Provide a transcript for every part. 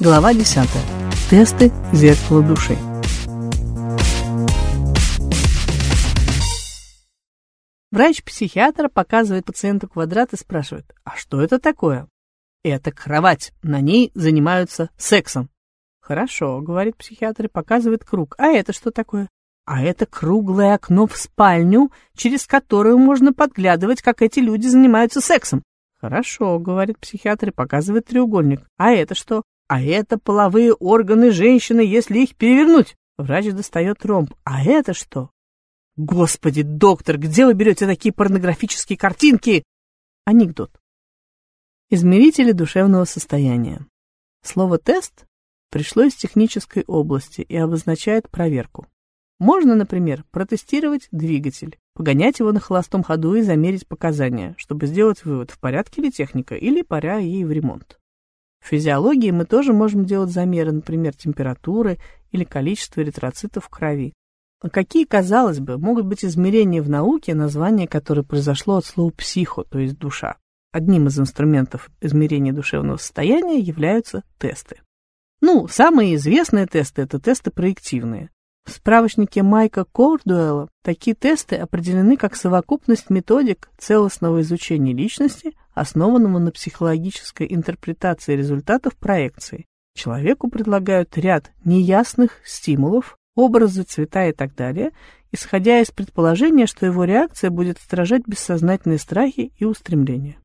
Глава 10. Тесты зеркала души. Врач-психиатр показывает пациенту квадрат и спрашивает, а что это такое? Это кровать, на ней занимаются сексом. Хорошо, говорит психиатр и показывает круг. А это что такое? А это круглое окно в спальню, через которое можно подглядывать, как эти люди занимаются сексом. Хорошо, говорит психиатр и показывает треугольник. А это что? А это половые органы женщины, если их перевернуть. Врач достает ромб. А это что? Господи, доктор, где вы берете такие порнографические картинки? Анекдот. Измерители душевного состояния. Слово «тест» пришло из технической области и обозначает проверку. Можно, например, протестировать двигатель, погонять его на холостом ходу и замерить показания, чтобы сделать вывод, в порядке ли техника или пора ей в ремонт. В физиологии мы тоже можем делать замеры, например, температуры или количества эритроцитов в крови. А какие, казалось бы, могут быть измерения в науке, название которое произошло от слова «психо», то есть «душа»? Одним из инструментов измерения душевного состояния являются тесты. Ну, самые известные тесты – это тесты проективные. В справочнике Майка Кордуэлла такие тесты определены как совокупность методик целостного изучения личности, основанного на психологической интерпретации результатов проекции. Человеку предлагают ряд неясных стимулов, образы, цвета и так далее, исходя из предположения, что его реакция будет отражать бессознательные страхи и устремления.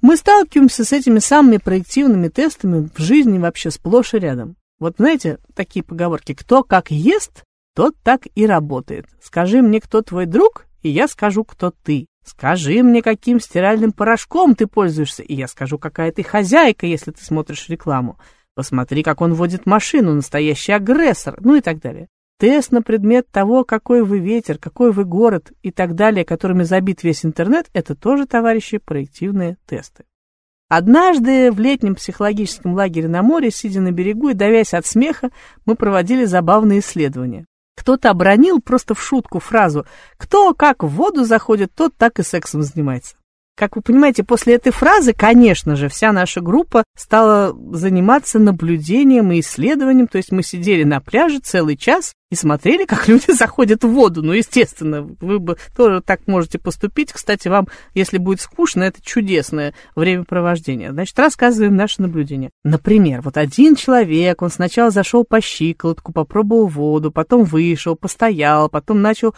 Мы сталкиваемся с этими самыми проективными тестами в жизни вообще сплошь и рядом. Вот знаете, такие поговорки «кто как ест, тот так и работает». Скажи мне, кто твой друг, и я скажу, кто ты. Скажи мне, каким стиральным порошком ты пользуешься, и я скажу, какая ты хозяйка, если ты смотришь рекламу. Посмотри, как он водит машину, настоящий агрессор, ну и так далее. Тест на предмет того, какой вы ветер, какой вы город и так далее, которыми забит весь интернет, это тоже, товарищи, проективные тесты. Однажды в летнем психологическом лагере на море, сидя на берегу и давясь от смеха, мы проводили забавные исследования. Кто-то обронил просто в шутку фразу «Кто как в воду заходит, тот так и сексом занимается». Как вы понимаете, после этой фразы, конечно же, вся наша группа стала заниматься наблюдением и исследованием. То есть мы сидели на пляже целый час и смотрели, как люди заходят в воду. Ну, естественно, вы бы тоже так можете поступить. Кстати, вам, если будет скучно, это чудесное времяпровождение. Значит, рассказываем наше наблюдение. Например, вот один человек, он сначала зашел по щиколотку, попробовал воду, потом вышел, постоял, потом начал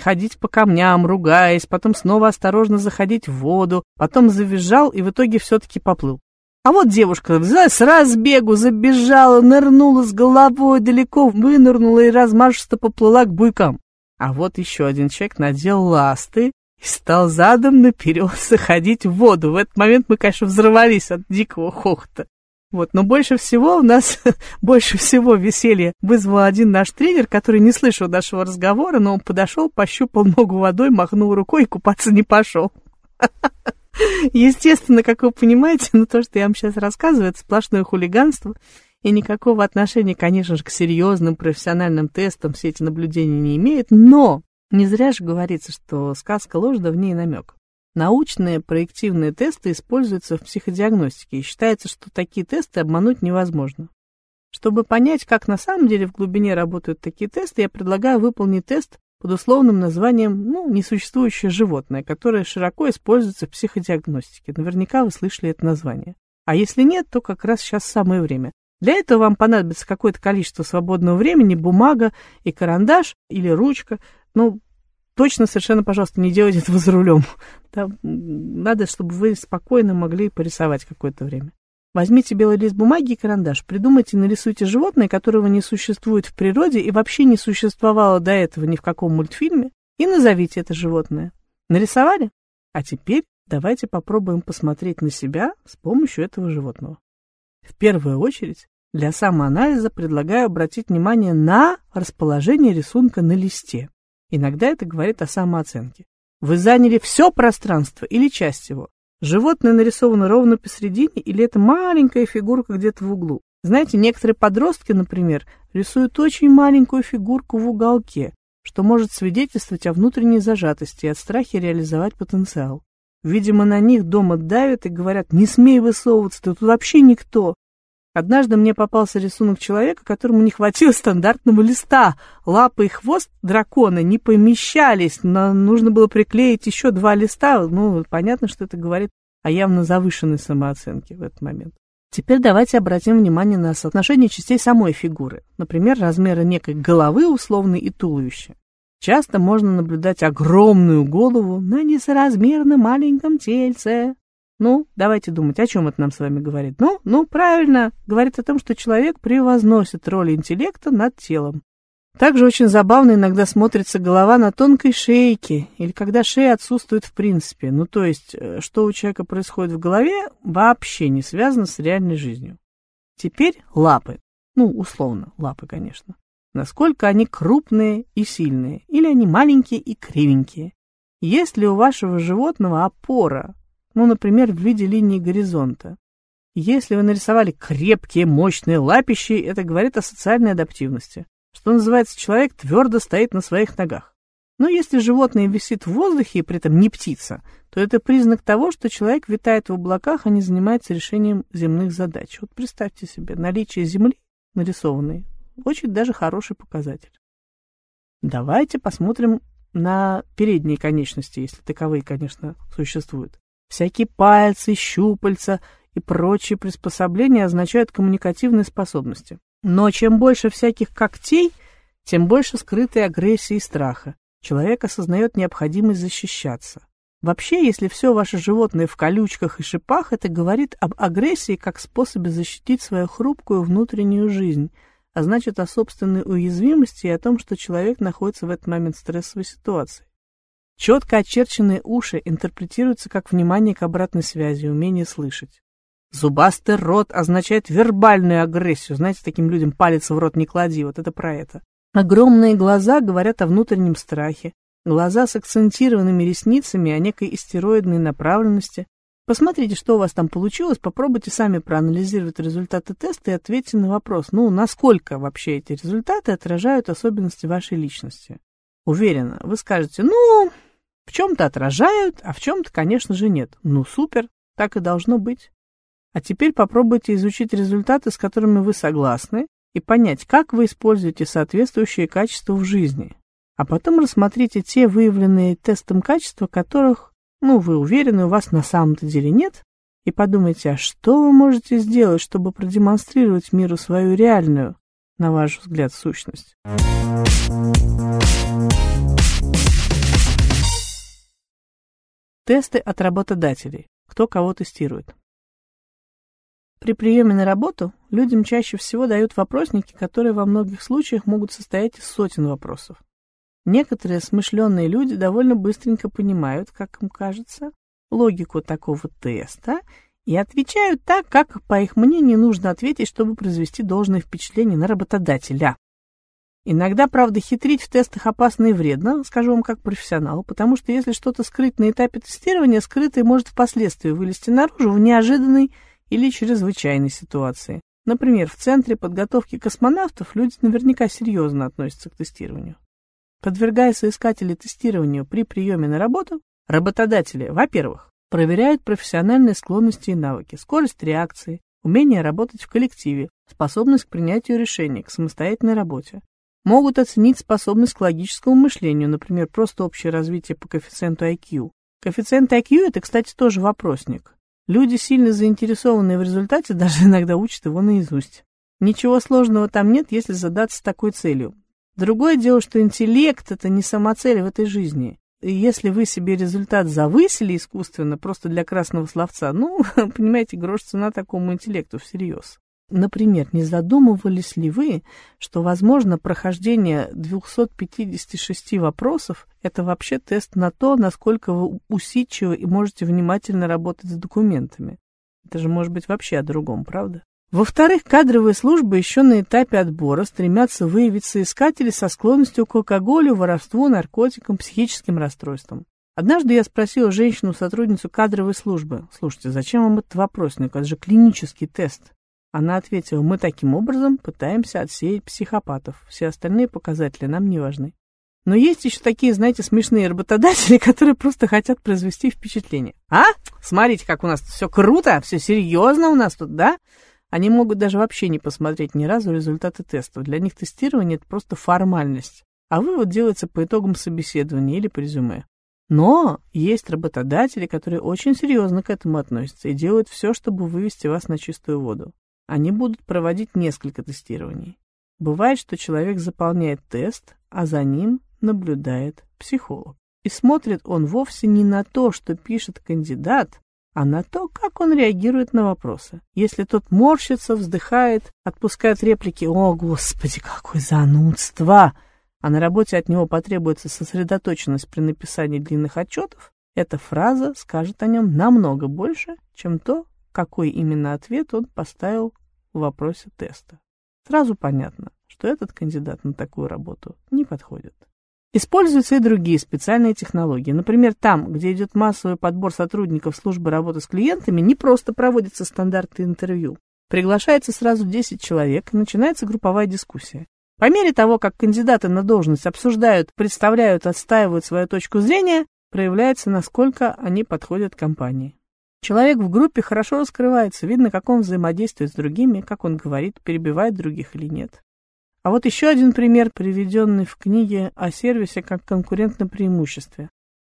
ходить по камням, ругаясь, потом снова осторожно заходить в воду, потом завизжал и в итоге все-таки поплыл. А вот девушка взяла с разбегу, забежала, нырнула с головой, далеко вынырнула и размашисто поплыла к буйкам. А вот еще один человек надел ласты и стал задом наперед заходить в воду. В этот момент мы, конечно, взорвались от дикого хохота. Вот, но больше всего у нас, больше всего веселья вызвал один наш тренер, который не слышал нашего разговора, но он подошел, пощупал ногу водой, махнул рукой и купаться не пошел. Естественно, как вы понимаете, ну то, что я вам сейчас рассказываю, это сплошное хулиганство, и никакого отношения, конечно же, к серьезным профессиональным тестам все эти наблюдения не имеет, но не зря же говорится, что сказка ложь, да в ней намек. Научные проективные тесты используются в психодиагностике, и считается, что такие тесты обмануть невозможно. Чтобы понять, как на самом деле в глубине работают такие тесты, я предлагаю выполнить тест под условным названием ну, «несуществующее животное», которое широко используется в психодиагностике. Наверняка вы слышали это название. А если нет, то как раз сейчас самое время. Для этого вам понадобится какое-то количество свободного времени, бумага и карандаш или ручка. Ну, точно совершенно, пожалуйста, не делайте этого за рулем. Там надо, чтобы вы спокойно могли порисовать какое-то время. Возьмите белый лист бумаги и карандаш, придумайте, нарисуйте животное, которого не существует в природе и вообще не существовало до этого ни в каком мультфильме, и назовите это животное. Нарисовали? А теперь давайте попробуем посмотреть на себя с помощью этого животного. В первую очередь, для самоанализа предлагаю обратить внимание на расположение рисунка на листе. Иногда это говорит о самооценке. Вы заняли все пространство или часть его? Животное нарисовано ровно посередине или это маленькая фигурка где-то в углу? Знаете, некоторые подростки, например, рисуют очень маленькую фигурку в уголке, что может свидетельствовать о внутренней зажатости и от страха реализовать потенциал. Видимо, на них дома давят и говорят, не смей высовываться, ты тут вообще никто. Однажды мне попался рисунок человека, которому не хватило стандартного листа. Лапы и хвост дракона не помещались, но нужно было приклеить еще два листа. Ну, понятно, что это говорит о явно завышенной самооценке в этот момент. Теперь давайте обратим внимание на соотношение частей самой фигуры, например, размеры некой головы условной и туловища. Часто можно наблюдать огромную голову на несоразмерно маленьком тельце. Ну, давайте думать, о чем это нам с вами говорит. Ну, ну, правильно, говорит о том, что человек превозносит роль интеллекта над телом. Также очень забавно иногда смотрится голова на тонкой шейке, или когда шея отсутствует в принципе. Ну, то есть, э, что у человека происходит в голове, вообще не связано с реальной жизнью. Теперь лапы. Ну, условно, лапы, конечно. Насколько они крупные и сильные, или они маленькие и кривенькие. Есть ли у вашего животного опора, ну, например, в виде линии горизонта? Если вы нарисовали крепкие, мощные лапищи, это говорит о социальной адаптивности. Что называется, человек твердо стоит на своих ногах. Но если животное висит в воздухе и при этом не птица, то это признак того, что человек витает в облаках, а не занимается решением земных задач. Вот представьте себе, наличие Земли нарисованной очень даже хороший показатель. Давайте посмотрим на передние конечности, если таковые, конечно, существуют. Всякие пальцы, щупальца и прочие приспособления означают коммуникативные способности. Но чем больше всяких когтей, тем больше скрытой агрессии и страха. Человек осознает необходимость защищаться. Вообще, если все ваше животное в колючках и шипах, это говорит об агрессии как способе защитить свою хрупкую внутреннюю жизнь, а значит о собственной уязвимости и о том, что человек находится в этот момент стрессовой ситуации. Четко очерченные уши интерпретируются как внимание к обратной связи, умение слышать. Зубастый рот означает вербальную агрессию. Знаете, таким людям палец в рот не клади, вот это про это. Огромные глаза говорят о внутреннем страхе. Глаза с акцентированными ресницами, о некой истероидной направленности. Посмотрите, что у вас там получилось, попробуйте сами проанализировать результаты теста и ответьте на вопрос, ну, насколько вообще эти результаты отражают особенности вашей личности. Уверена, вы скажете, ну, в чем-то отражают, а в чем-то, конечно же, нет. Ну, супер, так и должно быть. А теперь попробуйте изучить результаты, с которыми вы согласны, и понять, как вы используете соответствующие качества в жизни. А потом рассмотрите те выявленные тестом качества, которых, ну, вы уверены, у вас на самом-то деле нет, и подумайте, а что вы можете сделать, чтобы продемонстрировать миру свою реальную, на ваш взгляд, сущность. Тесты от работодателей. Кто кого тестирует. При приеме на работу людям чаще всего дают вопросники, которые во многих случаях могут состоять из сотен вопросов. Некоторые смышленные люди довольно быстренько понимают, как им кажется, логику такого теста и отвечают так, как, по их мнению, нужно ответить, чтобы произвести должное впечатление на работодателя. Иногда, правда, хитрить в тестах опасно и вредно, скажу вам как профессионал, потому что если что-то скрыть на этапе тестирования, скрытое может впоследствии вылезти наружу в неожиданной или чрезвычайной ситуации. Например, в Центре подготовки космонавтов люди наверняка серьезно относятся к тестированию. Подвергая соискателей тестированию при приеме на работу, работодатели, во-первых, проверяют профессиональные склонности и навыки, скорость реакции, умение работать в коллективе, способность к принятию решений, к самостоятельной работе. Могут оценить способность к логическому мышлению, например, просто общее развитие по коэффициенту IQ. Коэффициент IQ – это, кстати, тоже вопросник. Люди, сильно заинтересованные в результате, даже иногда учат его наизусть. Ничего сложного там нет, если задаться такой целью. Другое дело, что интеллект – это не самоцель в этой жизни. И если вы себе результат завысили искусственно, просто для красного словца, ну, понимаете, грош цена такому интеллекту всерьез. Например, не задумывались ли вы, что, возможно, прохождение 256 вопросов – это вообще тест на то, насколько вы усидчивы и можете внимательно работать с документами? Это же может быть вообще о другом, правда? Во-вторых, кадровые службы еще на этапе отбора стремятся выявить соискателей со склонностью к алкоголю, воровству, наркотикам, психическим расстройствам. Однажды я спросила женщину-сотрудницу кадровой службы, слушайте, зачем вам этот вопросник, это же клинический тест. Она ответила, мы таким образом пытаемся отсеять психопатов. Все остальные показатели нам не важны. Но есть еще такие, знаете, смешные работодатели, которые просто хотят произвести впечатление. А? Смотрите, как у нас все круто, все серьезно у нас тут, да? Они могут даже вообще не посмотреть ни разу результаты тестов. Для них тестирование – это просто формальность, а вывод делается по итогам собеседования или по резюме. Но есть работодатели, которые очень серьезно к этому относятся и делают все, чтобы вывести вас на чистую воду. Они будут проводить несколько тестирований. Бывает, что человек заполняет тест, а за ним наблюдает психолог. И смотрит он вовсе не на то, что пишет кандидат, а на то, как он реагирует на вопросы. Если тот морщится, вздыхает, отпускает реплики «О, Господи, какое занудство!» а на работе от него потребуется сосредоточенность при написании длинных отчетов, эта фраза скажет о нем намного больше, чем то, какой именно ответ он поставил в вопросе теста. Сразу понятно, что этот кандидат на такую работу не подходит. Используются и другие специальные технологии. Например, там, где идет массовый подбор сотрудников службы работы с клиентами, не просто проводятся стандарты интервью. Приглашается сразу 10 человек начинается групповая дискуссия. По мере того, как кандидаты на должность обсуждают, представляют, отстаивают свою точку зрения, проявляется, насколько они подходят компании. Человек в группе хорошо раскрывается, видно, как он взаимодействует с другими, как он говорит, перебивает других или нет. А вот еще один пример, приведенный в книге о сервисе как конкурентном преимуществе.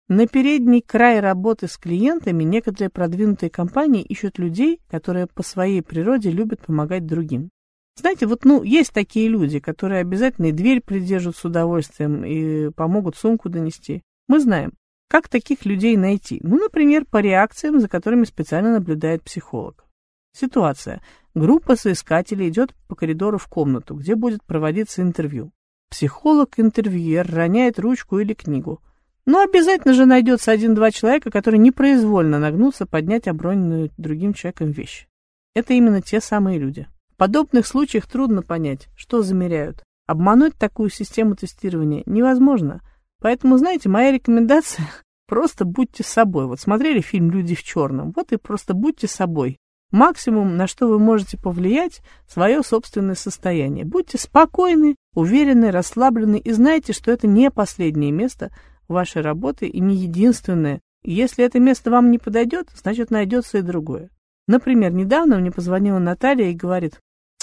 На передний край работы с клиентами некоторые продвинутые компании ищут людей, которые по своей природе любят помогать другим. Знаете, вот, ну, есть такие люди, которые обязательно и дверь придержат с удовольствием и помогут сумку донести. Мы знаем, как таких людей найти. Ну, например, по реакциям, за которыми специально наблюдает психолог. Ситуация. Группа соискателей идет по коридору в комнату, где будет проводиться интервью. Психолог-интервьюер роняет ручку или книгу. Но обязательно же найдется один-два человека, которые непроизвольно нагнутся поднять оброненную другим человеком вещь. Это именно те самые люди подобных случаях трудно понять, что замеряют. Обмануть такую систему тестирования невозможно. Поэтому, знаете, моя рекомендация – просто будьте собой. Вот смотрели фильм «Люди в черном», вот и просто будьте собой. Максимум, на что вы можете повлиять, свое собственное состояние. Будьте спокойны, уверены, расслаблены и знайте, что это не последнее место вашей работы и не единственное. Если это место вам не подойдет, значит найдется и другое. Например, недавно мне позвонила Наталья и говорит,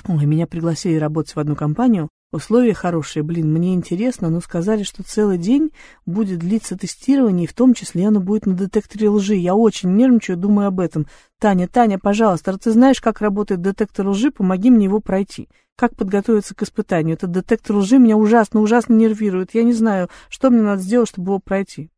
Ой, меня пригласили работать в одну компанию. Условия хорошие, блин, мне интересно, но сказали, что целый день будет длиться тестирование, и в том числе оно будет на детекторе лжи. Я очень нервничаю, думаю об этом. Таня, Таня, пожалуйста, ты знаешь, как работает детектор лжи, помоги мне его пройти. Как подготовиться к испытанию? Этот детектор лжи меня ужасно, ужасно нервирует. Я не знаю, что мне надо сделать, чтобы его пройти.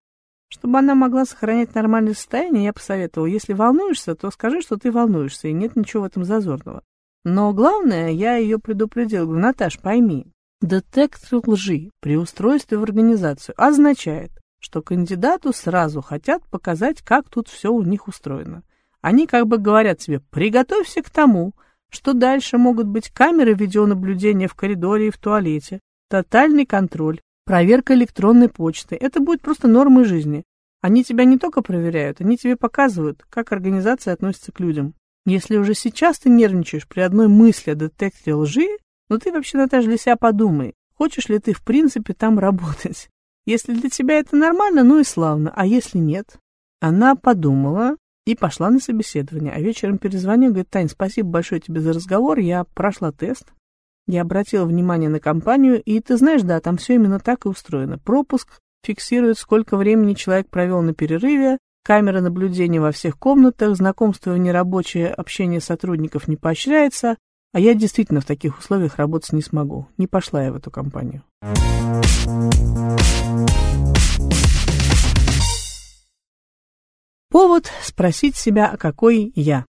Чтобы она могла сохранять нормальное состояние, я посоветовала, если волнуешься, то скажи, что ты волнуешься, и нет ничего в этом зазорного. Но главное, я ее предупредил, говорю, Наташ, пойми, детектор лжи при устройстве в организацию означает, что кандидату сразу хотят показать, как тут все у них устроено. Они как бы говорят тебе, приготовься к тому, что дальше могут быть камеры видеонаблюдения в коридоре и в туалете, тотальный контроль, проверка электронной почты. Это будет просто нормой жизни. Они тебя не только проверяют, они тебе показывают, как организация относится к людям. Если уже сейчас ты нервничаешь при одной мысли о детекторе лжи, ну ты вообще, Наташа, для себя подумай, хочешь ли ты в принципе там работать. Если для тебя это нормально, ну и славно, а если нет? Она подумала и пошла на собеседование, а вечером перезвонил, говорит, Тань, спасибо большое тебе за разговор, я прошла тест, я обратила внимание на компанию, и ты знаешь, да, там все именно так и устроено. Пропуск фиксирует, сколько времени человек провел на перерыве, Камеры наблюдения во всех комнатах, знакомство и нерабочее общение сотрудников не поощряется, а я действительно в таких условиях работать не смогу. Не пошла я в эту компанию. Повод спросить себя, а какой я.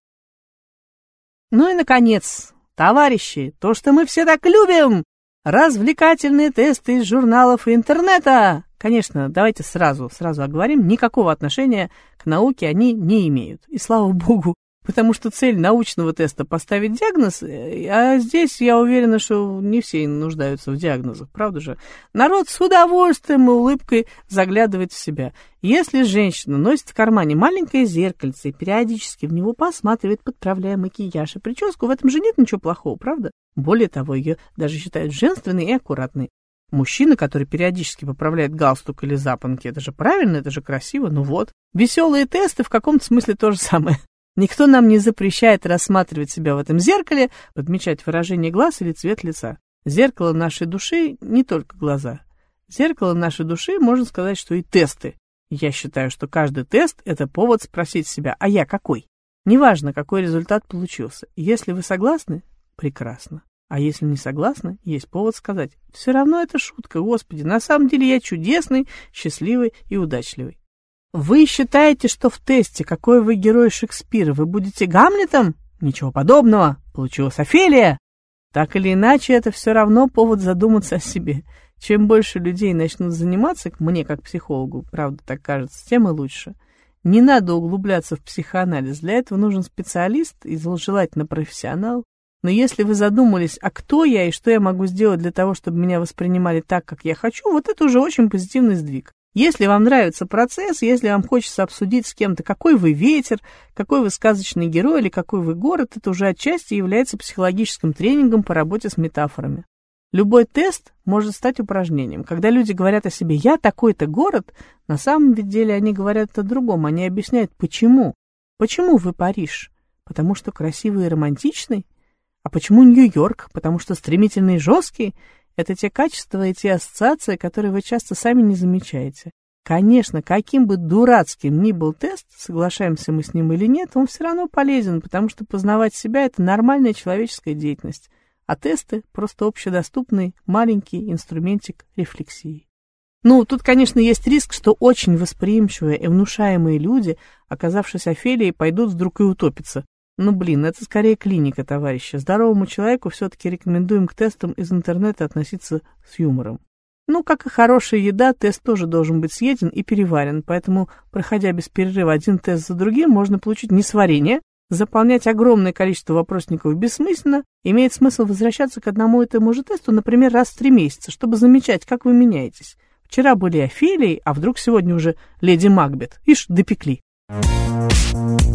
Ну и, наконец, товарищи, то, что мы все так любим, развлекательные тесты из журналов и интернета. Конечно, давайте сразу, сразу оговорим, никакого отношения к науке они не имеют. И слава богу, потому что цель научного теста поставить диагноз, э, а здесь я уверена, что не все нуждаются в диагнозах, правда же? Народ с удовольствием и улыбкой заглядывает в себя. Если женщина носит в кармане маленькое зеркальце и периодически в него посматривает, подправляя макияж и прическу, в этом же нет ничего плохого, правда? Более того, ее даже считают женственной и аккуратной. Мужчина, который периодически поправляет галстук или запонки, это же правильно, это же красиво, ну вот. Веселые тесты в каком-то смысле то же самое. Никто нам не запрещает рассматривать себя в этом зеркале, подмечать выражение глаз или цвет лица. Зеркало нашей души не только глаза. Зеркало нашей души, можно сказать, что и тесты. Я считаю, что каждый тест – это повод спросить себя, а я какой? Неважно, какой результат получился. Если вы согласны – прекрасно. А если не согласны, есть повод сказать, все равно это шутка, господи, на самом деле я чудесный, счастливый и удачливый. Вы считаете, что в тесте, какой вы герой Шекспира, вы будете Гамлетом? Ничего подобного. Получилась Офелия. Так или иначе, это все равно повод задуматься о себе. Чем больше людей начнут заниматься, мне как психологу, правда так кажется, тем и лучше. Не надо углубляться в психоанализ. Для этого нужен специалист и желательно профессионал. Но если вы задумались, а кто я и что я могу сделать для того, чтобы меня воспринимали так, как я хочу, вот это уже очень позитивный сдвиг. Если вам нравится процесс, если вам хочется обсудить с кем-то, какой вы ветер, какой вы сказочный герой или какой вы город, это уже отчасти является психологическим тренингом по работе с метафорами. Любой тест может стать упражнением. Когда люди говорят о себе «я такой-то город», на самом деле они говорят о другом. Они объясняют, почему. Почему вы Париж? Потому что красивый и романтичный? А почему Нью-Йорк? Потому что стремительный и жесткий? Это те качества и те ассоциации, которые вы часто сами не замечаете. Конечно, каким бы дурацким ни был тест, соглашаемся мы с ним или нет, он все равно полезен, потому что познавать себя – это нормальная человеческая деятельность, а тесты – просто общедоступный маленький инструментик рефлексии. Ну, тут, конечно, есть риск, что очень восприимчивые и внушаемые люди, оказавшись Офелией, пойдут вдруг и утопиться, ну, блин, это скорее клиника, товарищи. Здоровому человеку все-таки рекомендуем к тестам из интернета относиться с юмором. Ну, как и хорошая еда, тест тоже должен быть съеден и переварен, поэтому, проходя без перерыва один тест за другим, можно получить несварение, заполнять огромное количество вопросников бессмысленно, имеет смысл возвращаться к одному и тому же тесту, например, раз в три месяца, чтобы замечать, как вы меняетесь. Вчера были Офелией, а вдруг сегодня уже леди Макбет. Ишь, допекли. Thank.